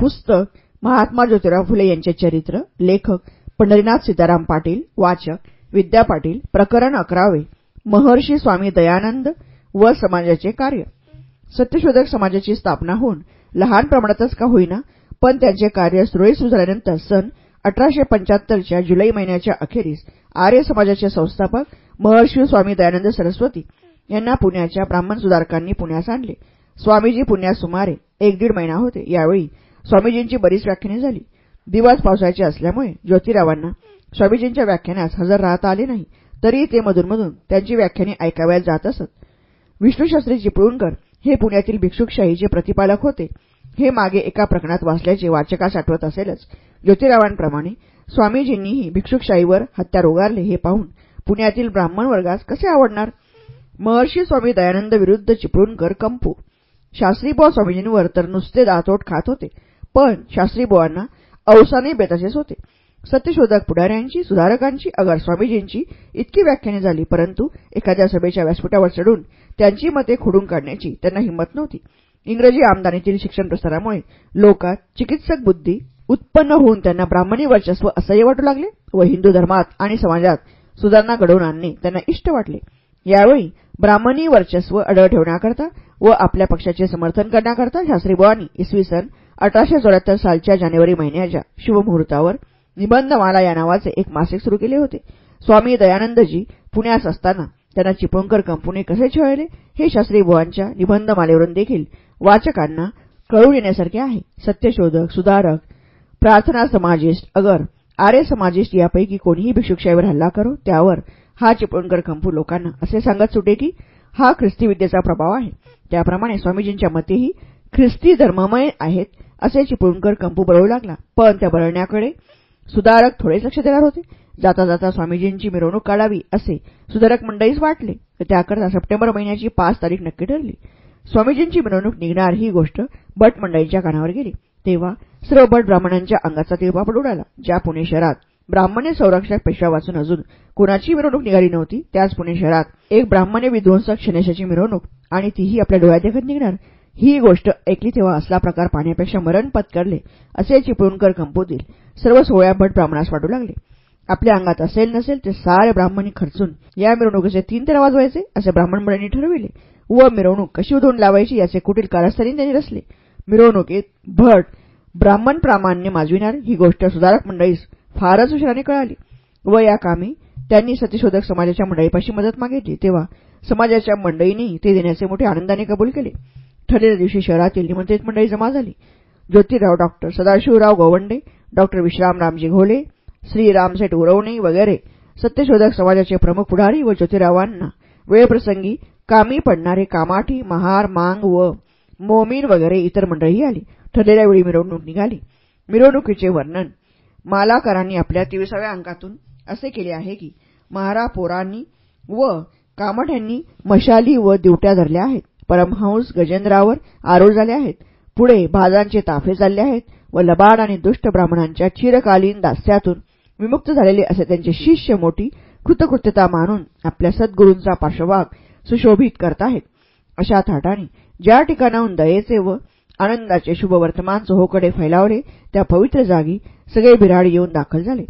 पुस्तक महात्मा ज्योतिराव फुले यांचे चरित्र लेखक पंढरीनाथ सीताराम पाटील वाचक विद्या पाटील प्रकरण अकरावे महर्षी स्वामी दयानंद व समाजाचे कार्य. सत्यशोधक समाजाची स्थापना होऊन लहान प्रमाणातच का होईना पण त्यांचे कार्य सुरळीत सुरू झाल्यानंतर सन अठराशे पंच्याहत्तरच्या जुलै महिन्याच्या अखेरीस आर्य समाजाचे संस्थापक महर्षी स्वामी दयानंद सरस्वती यांना पुण्याच्या ब्राह्मण सुधारकांनी पुण्यास आणले. स्वामीजी पुण्यात सुमारे एक दीड महिना होते. यावेळी स्वामीजींची बरीच व्याख्याने झाली. दिवस पावसाचे असल्यामुळे ज्योतिरावांना स्वामीजींच्या व्याख्यानास हजर राहता आले नाही तरीही ते मधूनमधून त्यांची व्याख्याने ऐकाव्यात जात असत. विष्णूशास्त्री चिपळूणकर हे पुण्यातील भिक्षुकशाहीचे प्रतिपालक होते. हे मागे एका प्रकरणात वाचल्याचे वाचकास आठवत असेलच. ज्योतिरावांप्रमाणे स्वामीजींनीही भिक्षुकशाहीवर हत्यार उगारले हे पाहून पुण्यातील ब्राह्मण वर्गास कसे आवडणार? महर्षी स्वामी दयानंद विरुद्ध चिपळूणकर कंपू. शास्त्रीबुवा स्वामीजींवर तर नुसते दातोट खात होते. पण शास्त्रीबुवांना अवसाने बेताचेच होते. सत्यशोधक पुढाऱ्यांची सुधारकांची अगर स्वामीजींची इतकी व्याख्याने झाली परंतु एखाद्या सभेच्या व्यासपीठावर चढून त्यांची मते खोडून काढण्याची त्यांना हिंमत नव्हती. इंग्रजी आमदानीतील शिक्षण प्रसारामुळे लोकात चिकित्सक बुद्धी उत्पन्न होऊन त्यांना ब्राह्मणी वर्चस्व असह्य वाटू लागले व हिंदू धर्मात आणि समाजात सुधारणा घडवून आणणे त्यांना इष्ट वाटले. यावेळी ब्राह्मणी वर्चस्व अडळ ठेवण्याकरता व आपल्या पक्षाचे समर्थन करण्याकरता शास्त्रीबुवांनी इसवी सन अठराशे चौऱ्याहत्तर सालच्या जानेवारी महिन्याच्या शुभमुहूर्तावर निबंधमाला या नावाचे एक मासिक सुरू केले होते. स्वामी दयानंदजी पुण्यास असताना त्यांना चिपळूणकर कंपनी कसे छळले हे शास्त्रीबुवांच्या निबंधमालेवरून देखील वाचकांना कळून येण्यासारखे आहे. सत्यशोधक सुधारक प्रार्थना समाजिस्ट अगर आर्य समाजिस्ट यापैकी कोणीही भिक्षुकशाहीवर हल्ला करो त्यावर हा चिपळूणकर कंपू लोकांना असे सांगत सुटे की हा ख्रिस्ती विद्येचा प्रभाव आहे. त्याप्रमाणे स्वामीजींच्या मतेही ख्रिस्ती धर्ममय आहेत. असे चिपळूणकर कंपू बळवू लागला. पण त्या बळण्याकडे सुधारक थोडेच लक्ष देणार होते. जाता जाता स्वामीजींची मिरवणूक काढावी असे सुधारक मंडळीच वाटले. त्याकरता सप्टेंबर महिन्याची पाच तारीख नक्की ठरली. स्वामीजींची मिरवणूक निघणार ही गोष्ट भट मंडळींच्या कानावर गेली. तेव्हा सर्व भट ब्राह्मणांच्या अंगाचा तिळपापड उडाला ज्या पुणे शहरात ब्राह्मणे संरक्षक पेशवा वाचून अजून कोणाची मिरवणूक निघाली नव्हती त्याच पुणे शहरात एक ब्राह्मणे विध्वंसक शनेशाची मिरवणूक आणि तीही आपल्या डोळ्यात देखत निघणार. ही गोष्ट ऐकली तेव्हा असला प्रकार पाहण्यापेक्षा मरण पत्करले असे चिपळूणकर कंपोतील सर्व सोहळ्या भट ब्राह्मणास वाटू लागले. आपल्या अंगात असेल नसेल ते सारे ब्राह्मणी खर्चून या मिरवणुकीचे तीन आवाज वाजवायचे असे ब्राह्मण मंडळींनी ठरविले. व मिरवणूक कशी उधळून लावायची याचे कुटील कारस्थानी त्यांनी रचले. मिरवणुकीत भट ब्राह्मण प्रामाण्य माजविणार ही गोष्ट सुधारक मंडळीस फारच उशिराने कळाली. व या कामी त्यांनी सतीशोधक समाजाच्या मंडळीपाशी मदत मागितली तेव्हा समाजाच्या मंडळींनी ते देण्याचे मोठे आनंदाने कबूल केले. ठरलेल्या दिवशी शहरातील निमंत्रित मंडळी जमा झाली. ज्योतिराव डॉक्टर सदाशिवराव गोवंडे डॉक्टर विश्राम रामजी घोले श्री रामसेठ उरवणे वगैरे सत्यशोधक समाजाचे प्रमुख पुढारी व ज्योतिरावांना वेळप्रसंगी कामी पडणारे कामाठी महार मांग व मोमीन वगैरे इतर मंडळी आली. ठरलेल्या वेळी मिरवणूक निघाली. मिरवणुकीचे वर्णन मालाकारांनी आपल्या तेविसाव्या अंकातून असे केले आहे की महारापोरांनी व कामठ्यांनी मशाली व दिवट्या धरल्या आहेत. परमहंस गजेंद्रावर आरोप झाले आहेत. पुढे भाजांचे ताफे चालले आहेत व लबाड आणि दुष्ट ब्राह्मणांच्या चिरकालीन दास्यातून विमुक्त झालेले असे त्यांचे शिष्य मोठी कृतकृत्यता मानून आपल्या सद्गुरूंचा पार्श्वभाग सुशोभित करत आहेत. अशा थाटाने ज्या ठिकाणाहून दयेचे व आनंदाचे शुभवर्तमान चोहोकडे फैलावले त्या पवित्र जागी सगळे बिराड येऊन दाखल झाले.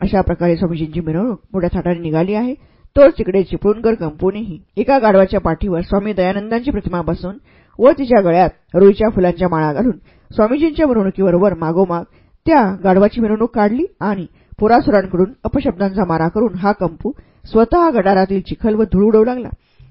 अशा प्रकारे स्वामीजींची मिरवणूक मोठ्या थाटाने निघाली आहे. तोच तिकडे चिपळूणकर कंपनीही एका गाढवाच्या पाठीवर स्वामी दयानंदांची प्रतिमा बसून व तिच्या गळ्यात रुईच्या फुलांच्या माळा घालून स्वामीजींच्या मिरवणुकीबरोबर मागोमाग त्या गाढवाची मिरवणूक काढली आणि पुरासुरांकडून अपशब्दांचा मारा करून हा कंपू स्वतः गडारातील चिखल व धूळ उडवू लागला.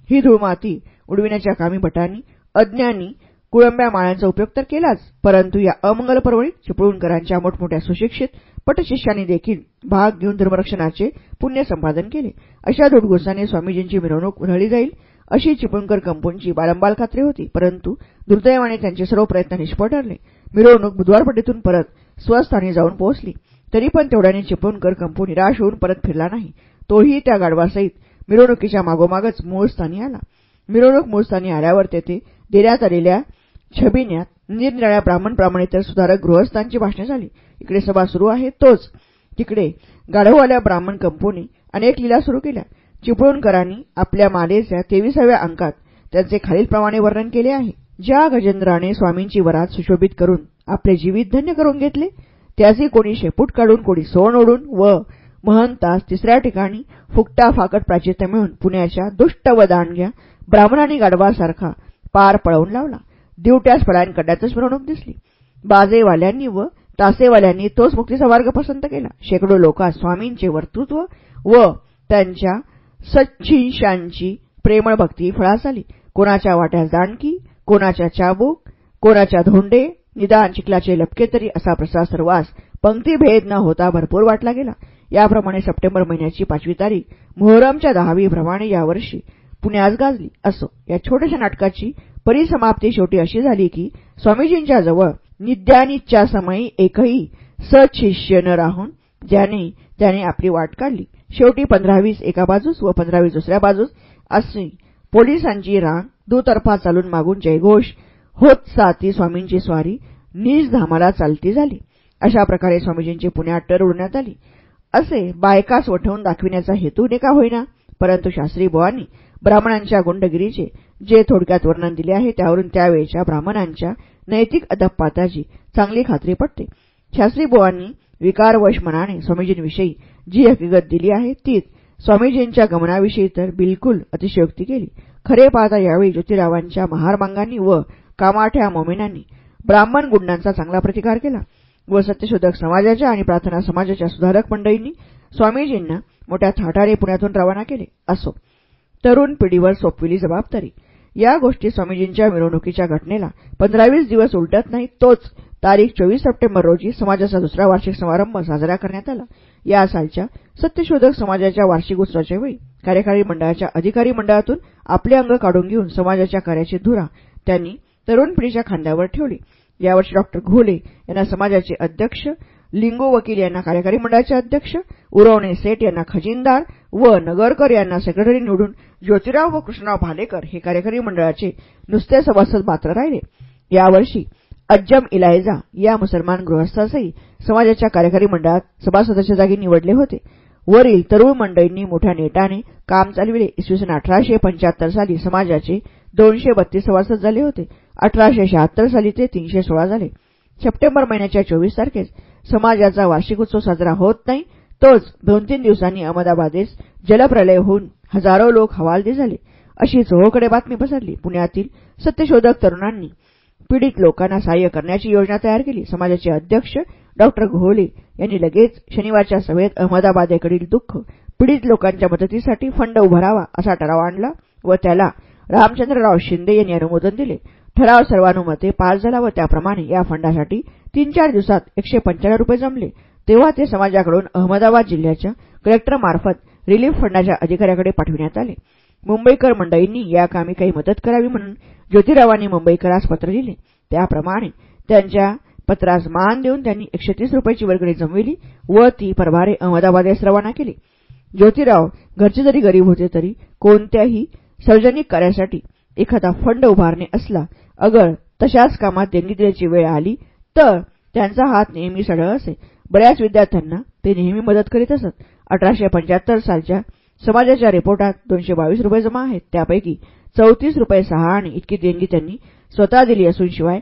ही धूळ माती उडविण्याच्या कामी भटांनी अज्ञांनी कुळंब्या माळ्यांचा उपयोग तर केलाच परंतु या अमंगल परवणीत चिपळूणकरांच्या मोठमोठ्या सुशिक्षित पटशिष्यांनी देखील भाग घेऊन धर्मरक्षणाचे पुण्य संपादन केले. अशा धुडगुसाने स्वामीजींची मिरवणूक उधळली जाईल अशी चिपळूणकर कंपूंची बारंबार खात्री होती. परंतु दुर्दैवाने त्यांचे सर्व प्रयत्न निष्फळ ठरले. मिरवणूक बुधवारपट्टीतून परत स्वस्थानी जाऊन पोहोचली. तरी पण तेवढ्याने चिपळूणकर कंपू निराश होऊन परत फिरला नाही. तोही त्या गाढवासहित मिरवणुकीच्या मागोमागच मूळ स्थानी आला. मिरवणूक मूळ स्थानी आल्यावर तेथे देण्यात आलेल्या छबिन्यात निरनिराळ्या ब्राह्मणप्रमाणे तर सुधारक गृहस्थांची भाषणे झाली. इकडे सभा सुरू आहे तोच तिकडे गाढववाल्या ब्राह्मण कंपोनी अनेक लीला सुरू केल्या. चिपळूणकरांनी आपल्या मालेच्या तेविसाव्या अंकात त्यांचे खालीलप्रमाणे वर्णन केले आहे. ज्या गजेंद्राने स्वामींची वरात सुशोभित करून आपले जीवित धन्य करून घेतले त्याचे कोणी शेपूट काढून कोणी सोन ओढून व महंतास तिसऱ्या ठिकाणी फुकटा फाकट प्राचित्य मिळून पुण्याच्या दुष्ट व दांडग्या ब्राह्मणांनी गाढवासारखा पार पळवून लावला. दिवट्यास पळांकड्यातच मिरवणूक दिसली. बाजेवाल्यांनी व तासेवाल्यांनी तोच मुक्तीचा मार्ग पसंत केला. शेकडो लोकात स्वामींचे वर्तृत्व व त्यांच्या सच्छिंशांची प्रेमळ भक्ती फळास आली. कोणाच्या वाट्यास दांडकी कोणाच्या चाबूक कोणाच्या धोंडे निदान चिखलाचे लपके तरी असा प्रसाद सर्वास पंक्तीभेद न होता भरपूर वाटला गेला. याप्रमाणे सप्टेंबर महिन्याची पाचवी तारीख मोहरमच्या दहावी प्रमाणे यावर्षी पुण्यास गाजली. असो या छोट्याशा नाटकाची परिसमाप्ती शेवटी अशी झाली की स्वामीजींच्या जवळ निद्यानिच्या समयी एकही सशिष्य न राहून ज्याने त्याने आपली वाट काढली. शेवटी पंधरावीस एका बाजूस व पंधरावीस दुसऱ्या बाजूस अशी पोलिसांची रांग दुतर्फा चालून मागून जयघोष. होत साती स्वामींची स्वारी निज धामाला चालती झाली. अशा प्रकारे स्वामीजींची पुण्यात टर उडण्यात आली. असे बायकास वठवून दाखविण्याचा हेतूने का होईना परंतु शास्त्री बुवांनी ब्राह्मणांच्या गुंडगिरीचे जे थोडक्यात वर्णन दिले आहे त्यावरून त्यावेळच्या ब्राह्मणांच्या नैतिक अदपपाताची चांगली खात्री पटते. शास्त्री बुवांनी विकारवश मनाने स्वामीजींविषयी जी हकीकत दिली आहे तीच. स्वामीजींच्या गमनाविषयी तर बिलकुल अतिशयोक्ती केली. खरे पाहता यावेळी ज्योतिरावांच्या महारमांगांनी व कामाठ्या मोमिनांनी ब्राह्मण गुंडांचा चांगला प्रतिकार केला व सत्यशोधक समाजाच्या आणि प्रार्थना समाजाच्या सुधारक मंडळींनी स्वामीजींना मोठ्या थाटाने पुण्यातून रवाना केले. असो. तरुण पिढीवर सोपविली जबाबदारी. या गोष्टी स्वामीजींच्या मिरवणुकीच्या घटनेला पंधरावीस दिवस उलटत नाही तोच तारीख चोवीस सप्टेंबर रोजी समाजाचा दुसरा वार्षिक समारंभ साजरा करण्यात आला. या सालच्या सत्यशोधक समाजाच्या वार्षिक उत्सवाच्या वेळी कार्यकारी मंडळाच्या अधिकारी मंडळातून आपले अंग काढून घेऊन समाजाच्या कार्याची धुरा त्यांनी तरुण पिढीच्या खांद्यावर ठेवली. यावर्षी डॉक्टर घोले यांना समाजाचे अध्यक्ष लिंगो वकील यांना कार्यकारी मंडळाचे अध्यक्ष उरवणे सेठ यांना खजिनदार व नगरकर यांना सेक्रेटरी निवडून ज्योतिराव व कृष्णराव भालेकर हे कार्यकारी मंडळाचे नुसते सभासद मात्र राहिले. यावर्षी अज्जम इलायजा या मुसलमान गृहस्थासही समाजाच्या कार्यकारी मंडळात सभासदाच्या जागी निवडले होते. वरील तरुण मंडळींनी मोठ्या नेटाने काम चालविले. इसवी सन अठराशे पंच्याहत्तर साली समाजाचे दोनशे बत्तीस सभासद झाले होते. अठराशे शहात्तर साली ते तीनशे सोळा झाले. सप्टेंबर महिन्याच्या चोवीस तारखेस समाजाचा वार्षिक उत्सव साजरा होत नाही तोच दोन तीन दिवसांनी अहमदाबादेस जलप्रलय होऊन हजारो लोक हवालदी झाले. अशी चोहोकडे बातमी पसरली. पुण्यातील सत्यशोधक तरुणांनी पीडित लोकांना सहाय्य करण्याची योजना तयार केली. समाजाचे अध्यक्ष डॉक्टर घोले यांनी लगेच शनिवारच्या सभेत अहमदाबादेकडील दुःख पीडित लोकांच्या मदतीसाठी फंड उभारावा असा ठराव आणला व त्याला रामचंद्रराव शिंदे यांनी अनुमोदन दिले. ठराव सर्वानुमते पास झाला व त्याप्रमाणे या फंडासाठी तीन चार दिवसात एकशे पंच्याण्णव रुपये जमले. तेव्हा ते समाजाकडून अहमदाबाद जिल्ह्याच्या कलेक्टरमार्फत रिलीफ फंडाच्या अधिकाऱ्याकडे पाठविण्यात आले. मुंबईकर मंडळींनी या कामी काही मदत करावी म्हणून ज्योतिरावांनी मुंबईकरास पत्र लिहिले. त्याप्रमाणे त्यांच्या पत्रास मान देऊन त्यांनी एकशे तीस रुपयाची वर्गणी जमविली व ती परभारे अहमदाबादेस रवाना केली. ज्योतिराव घरचे जरी गरीब होते तरी कोणत्याही सार्वजनिक कार्यासाठी एखादा फंड उभारणे असला अगर तशाच कामात देणगी देण्याची वेळ आली तर त्यांचा हात नेहमी सढळ असे. बऱ्याच विद्यार्थ्यांना ते नेहमी मदत करीत असत. अठराशे पंच्याहत्तर सालच्या समाजाच्या रिपोर्टात दोनशे बावीस रुपये जमा आहेत. त्यापैकी चौतीस रुपये सहा आणि इतकी देणगी त्यांनी स्वतः दिली असून शिवाय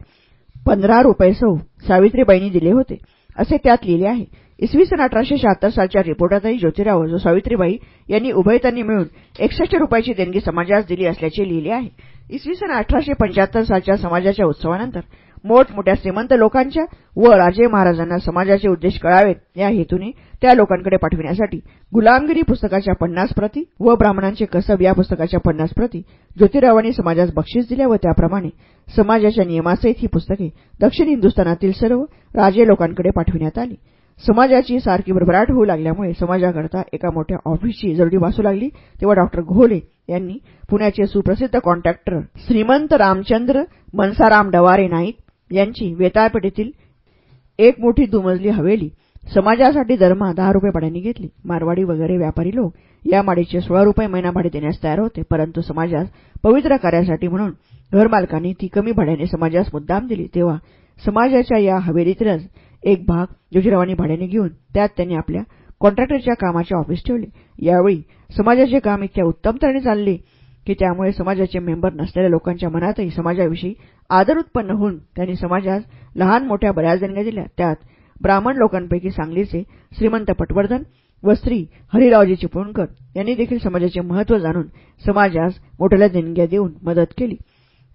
पंधरा रुपये सौ सावित्रीबाईंनी दिले होते असे त्यात लिहिले आहे. इसवी सन अठराशे शहात्तर सालच्या रिपोर्टातही ज्योतिराव जो सावित्रीबाई यांनी उभयतांनी मिळून एकसष्ट रुपयाची देणगी समाजास दिली असल्याचे लिहिले आहे. इसवी सन अठराशे पंच्याहत्तर सालच्या समाजाच्या उत्सवानंतर मोठमोठ्या श्रीमंत लोकांच्या व राजे महाराजांना समाजाचे उद्देश कळावेत या हेतूने त्या लोकांकडे पाठविण्यासाठी गुलामगिरी पुस्तकाच्या पन्नास प्रती व ब्राह्मणांचे कसब या पुस्तकाच्या पन्नास प्रती ज्योतिरावांनी समाजास बक्षीस दिल्या व त्याप्रमाणे समाजाच्या नियमासहित ही पुस्तके दक्षिण हिंदुस्थानातील सर्व राजे लोकांकडे पाठविण्यात आली. समाजाची सारखी भरभराट होऊ लागल्यामुळे समाजाकरता एका मोठ्या ऑफिसची जरुरी वासू लागली तेव्हा डॉक्टर घोले यांनी पुण्याचे सुप्रसिद्ध कॉन्ट्रॅक्टर श्रीमंत रामचंद्र मनसाराम डवारे नाईक यांची वेताळपेठेतील एक मोठी दुमजली हवेली समाजासाठी दरमहा दहा रुपये भाड्याने घेतली. मारवाडी वगैरे व्यापारी लोक या माडीचे सोळा रुपये महिना भाडे देण्यास तयार होते. परंतु समाजास पवित्र कार्यासाठी म्हणून घरमालकांनी ती कमी भाड्याने समाजास मुद्दाम दिली. तेव्हा समाजाच्या या हवेलीतीलच एक भाग ज्योतिरावांनी भाड्याने घेऊन त्यात त्यांनी आपल्या कॉन्ट्रॅक्टरच्या कामाचे ऑफिस ठेवले. यावेळी समाजाचे काम इतक्या उत्तम तऱ्हेने चालले की त्यामुळे समाजाचे मेंबर नसलेल्या लोकांच्या मनातही समाजाविषयी आदर उत्पन्न होऊन त्यांनी समाजास लहान मोठ्या बऱ्याच देणग्या दिल्या. त्यात ब्राह्मण लोकांपैकी सांगलीचे श्रीमंत पटवर्धन व स्त्री हरिरावजी चिपळूणकर यांनी देखील समाजाचे महत्त्व जाणून समाजास मोठ्याला देणग्या देऊन मदत केली.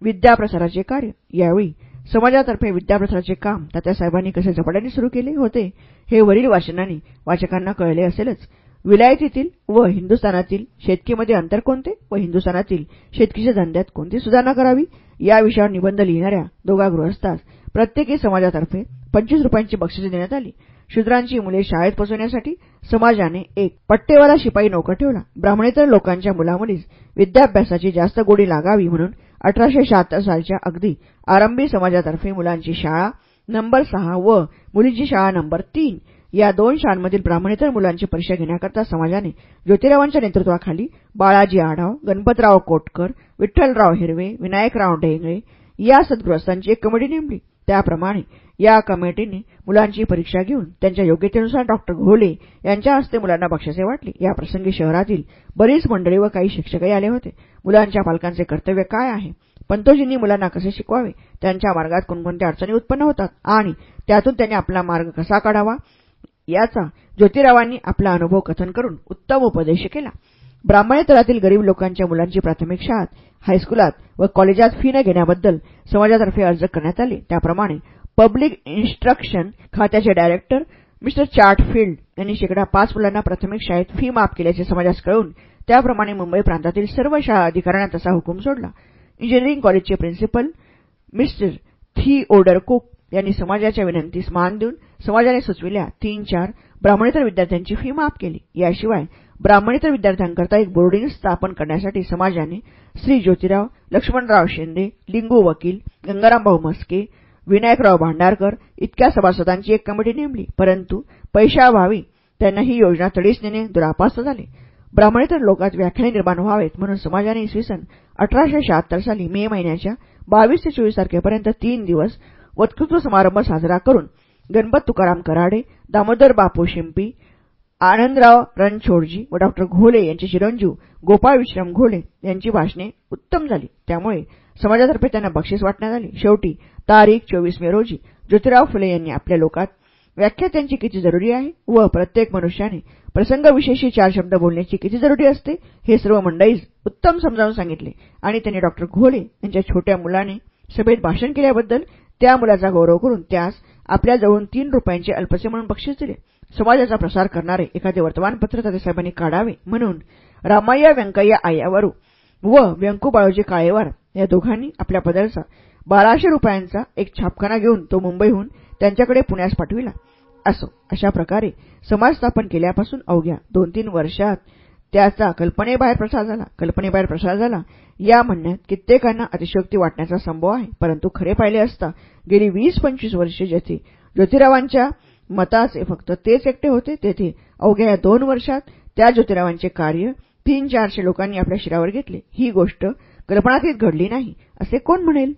विद्याप्रसाराचे कार्य. यावेळी समाजातर्फे विद्याप्रसाराचे काम तात्यासाहेबांनी कसे झपाट्याने सुरू केले होते हे वरील वाचनाने वाचकांना कळले असेलच. विलायतीतील व हिंदुस्थानातील शेतकीमध्ये अंतर कोणते व हिंदुस्थानातील शेतकीच्या धंद्यात कोणती सुधारणा करावी? या विषयावर निबंध लिहिणाऱ्या दोघा गृहस्थास प्रत्येकी समाजातर्फे पंचवीस रुपयांची बक्षिसे देण्यात आली. शूद्रांची मुले शाळेत पोचवण्यासाठी समाजाने एक पट्टेवाला शिपाई नोकर ठेवला. ब्राह्मणेतर लोकांच्या मुलामुलीस विद्याभ्यासाची जास्त गोडी लागावी म्हणून अठराशे शहात्तर सालच्या अगदी आरंभी समाजातर्फे मुलांची शाळा नंबर सहा व मुलींची शाळा नंबर तीन या दोन शाळांमधील ब्राह्मणेतर मुलांची परीक्षा घेण्याकरता समाजाने ज्योतिरावांच्या नेतृत्वाखाली बाळाजी आढाव गणपतराव कोटकर विठ्ठलराव हिरवे विनायकराव ढेंगळे या सद्गृहस्थांची एक कमिटी नेमली. त्याप्रमाणे या कमिटीने मुलांची परीक्षा घेऊन त्यांच्या योग्यतेनुसार डॉक्टर घोले यांच्या हस्ते मुलांना बक्षिसे वाटली. या प्रसंगी शहरातील बरीच मंडळी व काही शिक्षकही आले होते. मुलांच्या पालकांचे कर्तव्य काय आहे? पंतोजींनी मुलांना कसे शिकवावे? त्यांच्या मार्गात कोणकोणत्या अडचणी उत्पन्न होतात? आणि त्यातून त्यांनी आपला मार्ग कसा काढावा? याचा ज्योतिरावांनी आपला अनुभव कथन करून उत्तम उपदेश केला. ब्राह्मणेतरातील गरीब लोकांच्या मुलांची प्राथमिक शाळात हायस्कुलात व कॉलेजात फी न घेण्याबद्दल समाजातर्फे अर्ज करण्यात आले. त्याप्रमाणे पब्लिक इन्स्ट्रक्शन खात्याचे डायरेक्टर मिस्टर चार्टफिल्ड यांनी शेकडा पाच मुलांना प्राथमिक शाळेत फी माफ केल्याचे समाजास कळून त्याप्रमाणे मुंबई प्रांतातील सर्व शाळा अधिकाऱ्यांना तसा हुकूम सोडला. इंजिनिअरिंग कॉलेजचे principal mister Theodore Cook यांनी समाजाच्या विनंतीस मान देऊन समाजाने सुचविल्या तीन चार ब्राह्मणेतर विद्यार्थ्यांची फी माफ केली. याशिवाय ब्राह्मणेतर विद्यार्थ्यांकरता एक बोर्डिंग स्थापन करण्यासाठी समाजाने श्री ज्योतिराव लक्ष्मणराव शिंदे लिंगू वकील गंगारामभाऊ मस्के विनायकराव भांडारकर इतक्या सभासदांची एक कमिटी नेमली. परंतु पैशाअभावी त्यांना ही योजना तडीस नेणे दुरापास्त झाले. ब्राह्मणेतर लोकात व्याख्याने निर्माण व्हावेत म्हणून समाजाने इसवी सन अठराशे शहात्तर साली मे महिन्याच्या बावीस ते चोवीस तारखेपर्यंत तीन दिवस वक्तृत्व समारंभ साजरा करून गणपत तुकाराम कराडे दामोदर बापू शिंपी आनंदराव रणछोडजी व डॉक्टर घोले यांचे चिरंजीव गोपाळ विश्राम घोले यांची भाषणे उत्तम झाली. त्यामुळे समाजातर्फे त्यांना बक्षीस वाटण्यात आले. शेवटी तारीख चोवीस मे रोजी ज्योतिराव फुले यांनी आपल्या लोकात व्याख्या त्यांची किती जरुरी आहे व प्रत्येक मनुष्याने प्रसंगविशेषी चार शब्द बोलण्याची किती जरुरी असते हे सर्व मंडळीस उत्तम समजावून सांगितले. आणि त्यांनी डॉक्टर घोले यांच्या छोट्या मुलाने सभेत भाषण केल्याबद्दल त्या मुलाचा गौरव करून त्यास आपल्याजवळून तीन रुपयांचे अल्पसे म्हणून बक्षीस दिले. समाजाचा प्रसार करणारे एखादे वर्तमानपत्र तात्यासाहेबांनी काढावे म्हणून रामय्या व्यंकय्या आयावरू व व्यंकू बाळोजी काळेवार या दोघांनी आपल्या पदरचा बाराशे रुपयांचा एक छापखाना घेऊन तो मुंबईहून त्यांच्याकडे पुण्यास पाठविला. असो अशा प्रकारे समाज स्थापन केल्यापासून अवघ्या दोन तीन वर्षात त्याचा कल्पनेबाहेर प्रसार झाला. कल्पनेबाहेर प्रसार झाला. या म्हणण्यात कित्येकांना अतिशयोक्ती वाटण्याचा संभव आहे. परंतु खरे पाहिले असता गेली वीस पंचवीस वर्षे जेथे ज्योतिरावांच्या मताचे फक्त तेच एकटे होते तेथे अवघ्या या दोन वर्षात त्या ज्योतिरावांचे कार्य तीन चारशे लोकांनी आपल्या शिरावर घेतले. ही गोष्ट कल्पनातीत घडली नाही. असे कोण म्हणेल?